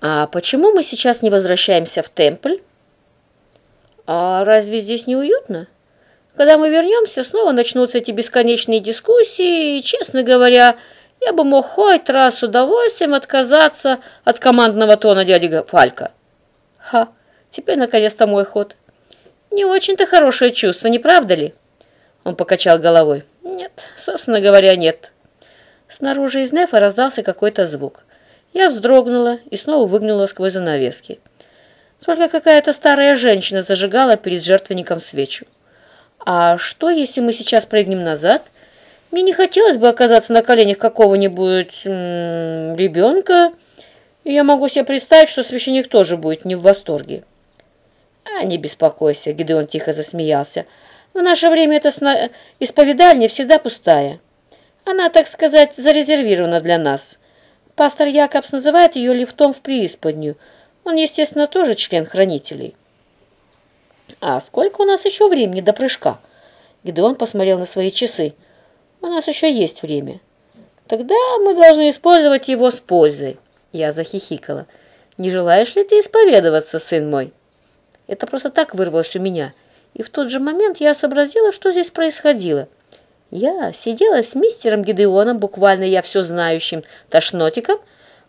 А почему мы сейчас не возвращаемся в темпль? А разве здесь не уютно? Когда мы вернемся, снова начнутся эти бесконечные дискуссии, и, честно говоря, я бы мог хоть раз с удовольствием отказаться от командного тона дяди Фалька. Ха, теперь наконец-то мой ход. Не очень-то хорошее чувство, не правда ли? Он покачал головой. Нет, собственно говоря, нет. Снаружи из нефа раздался какой-то звук. Я вздрогнула и снова выглянула сквозь занавески. Только какая-то старая женщина зажигала перед жертвенником свечу. А что, если мы сейчас прыгнем назад? Мне не хотелось бы оказаться на коленях какого-нибудь ребенка. Я могу себе представить, что священник тоже будет не в восторге. А не беспокойся, Гидеон тихо засмеялся. В наше время эта сна... исповедальня всегда пустая. Она, так сказать, зарезервирована для нас. Пастор Якобс называет ее лифтом в преисподнюю. Он, естественно, тоже член хранителей. А сколько у нас еще времени до прыжка? Гидеон посмотрел на свои часы. У нас еще есть время. Тогда мы должны использовать его с пользой. Я захихикала. Не желаешь ли ты исповедоваться, сын мой? Это просто так вырвалось у меня. И в тот же момент я сообразила, что здесь происходило. Я сидела с мистером Гидеоном, буквально я все знающим тошнотиком,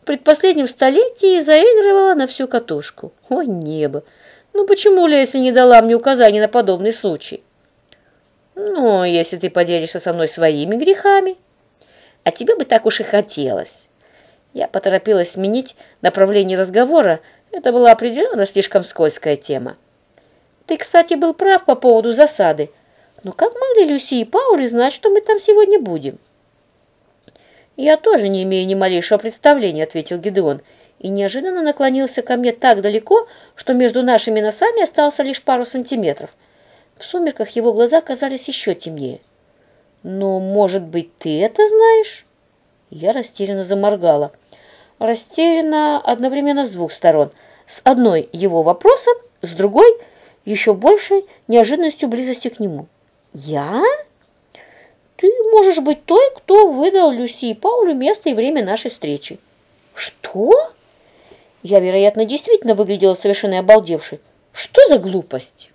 в предпоследнем столетии и заигрывала на всю катушку. О, небо! Ну почему Леся не дала мне указаний на подобный случай? Ну, если ты поделишься со мной своими грехами. А тебе бы так уж и хотелось. Я поторопилась сменить направление разговора. Это была определенно слишком скользкая тема. Ты, кстати, был прав по поводу засады. Но как могли Люси и Паули знать, что мы там сегодня будем? Я тоже не имею ни малейшего представления, ответил Гидеон, и неожиданно наклонился ко мне так далеко, что между нашими носами остался лишь пару сантиметров. В сумерках его глаза казались еще темнее. «Но, может быть, ты это знаешь?» Я растерянно заморгала. Растерянно одновременно с двух сторон. С одной его вопросом, с другой еще большей неожиданностью близости к нему. «Я?» «Ты можешь быть той, кто выдал Люси и Паулю место и время нашей встречи». «Что?» Я, вероятно, действительно выглядела совершенно обалдевшей. «Что за глупость?»